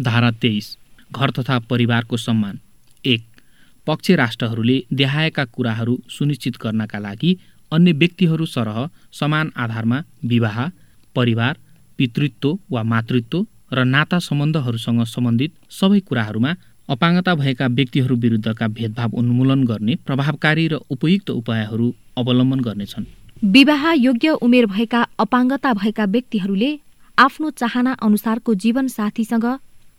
धारा तेइस घर तथा परिवारको सम्मान। एक पक्ष राष्ट्रहरूले देखाएका कुराहरू सुनिश्चित गर्नका लागि अन्य व्यक्तिहरू सरह समान आधारमा विवाह परिवार पितृत्व वा मातृत्व र नाता सम्बन्धहरूसँग सम्बन्धित सबै कुराहरूमा अपाङ्गता भएका व्यक्तिहरू विरुद्धका भेदभाव उन्मूलन गर्ने प्रभावकारी र उपयुक्त उपायहरू अवलम्बन गर्नेछन्। विवाह योग्य उमेर भएका अपाङ्गता भएका व्यक्तिहरूले आफ्नो चाहना अनुसारको जीवन साथीसँग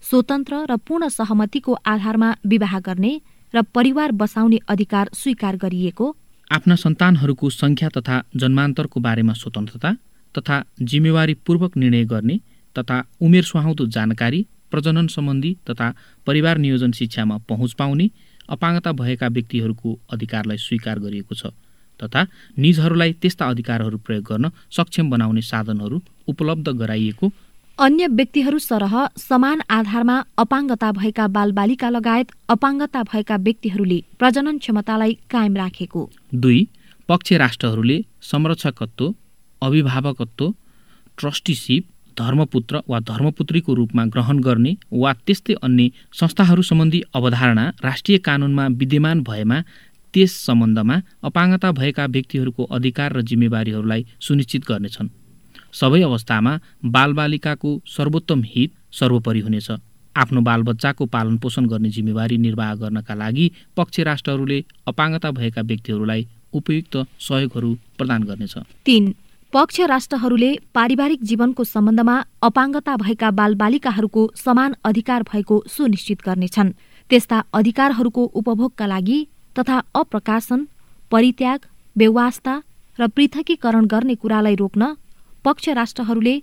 स्वतन्त्र र पूर्ण सहमतिको आधारमा विवाह गर्ने र परिवार बसाउने अधिकार स्वीकार गरिएको। आफ्ना सन्तानहरूको सङ्ख्या तथा जन्मान्तरको बारेमा स्वतन्त्रता तथा जिम्मेवारीपूर्वक निर्णय गर्ने तथा उमेर सुहाउँदो जानकारी प्रजनन सम्बन्धी तथा परिवार नियोजन शिक्षामा पहुँच पाउने अपाङ्गता भएका व्यक्तिहरूको अधिकारलाई स्वीकार गरिएको छ तथा निजहरूलाई त्यस्ता अधिकारहरू प्रयोग गर्न सक्षम बनाउने साधनहरू उपलब्ध गराइएको अन्य व्यक्तिहरू सरह समान आधारमा अपाङ्गता भएका बालबालिका लगायत अपाङ्गता भएका व्यक्तिहरूले प्रजनन क्षमतालाई कायम राखेको। दुई पक्ष राष्ट्रहरूले संरक्षकत्व अभिभावकत्व ट्रस्टीसिप धर्मपुत्र वा धर्मपुत्रीको रूपमा ग्रहण गर्ने वा त्यस्तै अन्य संस्थाहरू सम्बन्धी अवधारणा राष्ट्रिय कानुनमा विद्यमान भएमा त्यस सम्बन्धमा अपाङ्गता भएका व्यक्तिहरूको अधिकार र जिम्मेवारीहरूलाई सुनिश्चित गर्नेछन्। सबै अवस्थामा बालबालिकाको सर्वोत्तम हित सर्वोपरि हुनेछ। आफ्नो बालबच्चाको पालन पोषण गर्ने जिम्मेवारी निर्वाह गर्नका लागि पक्ष राष्ट्रहरूले अपाङ्गता भएका व्यक्तिहरूलाई उपयुक्त सहयोगहरू प्रदान गर्नेछ। तीन पक्ष राष्ट्रहरूले पारिवारिक जीवनको सम्बन्धमा अपाङ्गता भएका बालबालिकाहरूको समान अधिकार भएको सुनिश्चित गर्नेछन्। त्यस्ता अधिकारहरूको उपभोगका लागि तथा अप्रकाशन परित्याग व्यवस्था र पृथकीकरण गर्ने कुरालाई रोक्न पक्ष राष्ट्रहरूले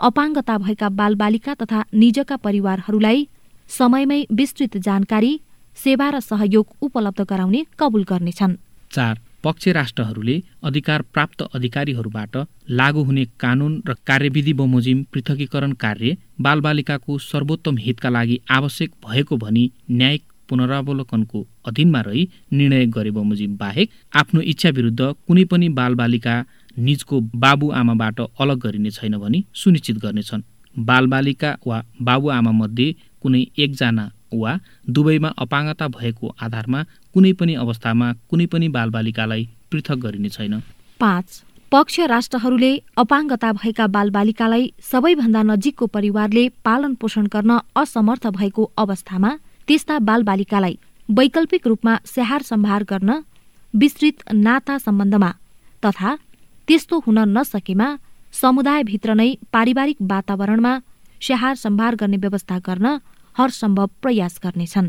अपाङ्गता भएका बालबालिका तथा निजका परिवारहरूलाई समयमै विस्तृत जानकारी सेवा र सहयोग उपलब्ध गराउने कबुल गर्नेछन्। चार पक्ष राष्ट्रहरूले अधिकार प्राप्त अधिकारीहरूबाट लागू हुने कानुन र कार्यविधि बमोजिम पृथकीकरण कार्य बालबालिकाको सर्वोत्तम हितका लागि आवश्यक भएको भनी न्यायिक पुनरावलोकनको अधीनमा रही निर्णय गरे बमोजिम बाहेक आफ्नो इच्छा विरुद्ध कुनै पनि बालबालिका निजको बाबुआमाबाट अलग गरिने छैन भनी सुनिश्चित गर्नेछन्। बालबालिका वा बाबुआमामध्ये कुनै एकजना वा दुवैमा अपाङ्गता भएको आधारमा कुनै पनि अवस्थामा कुनै पनि बालबालिकालाई पृथक गरिने छैन। पाँच पक्ष राष्ट्रहरूले अपाङ्गता भएका बालबालिकालाई सबैभन्दा नजिकको परिवारले पालन पोषण गर्न असमर्थ भएको अवस्थामा त्यस्ता बालबालिकालाई वैकल्पिक रूपमा स्याहार सम्भार गर्न विस्तृत नाता सम्बन्धमा तथा त्यस्तो हुन नसकेमा समुदायभित्र नै पारिवारिक वातावरणमा स्याहार सम्भार गर्ने व्यवस्था गर्न हरसम्भव प्रयास गर्नेछन्।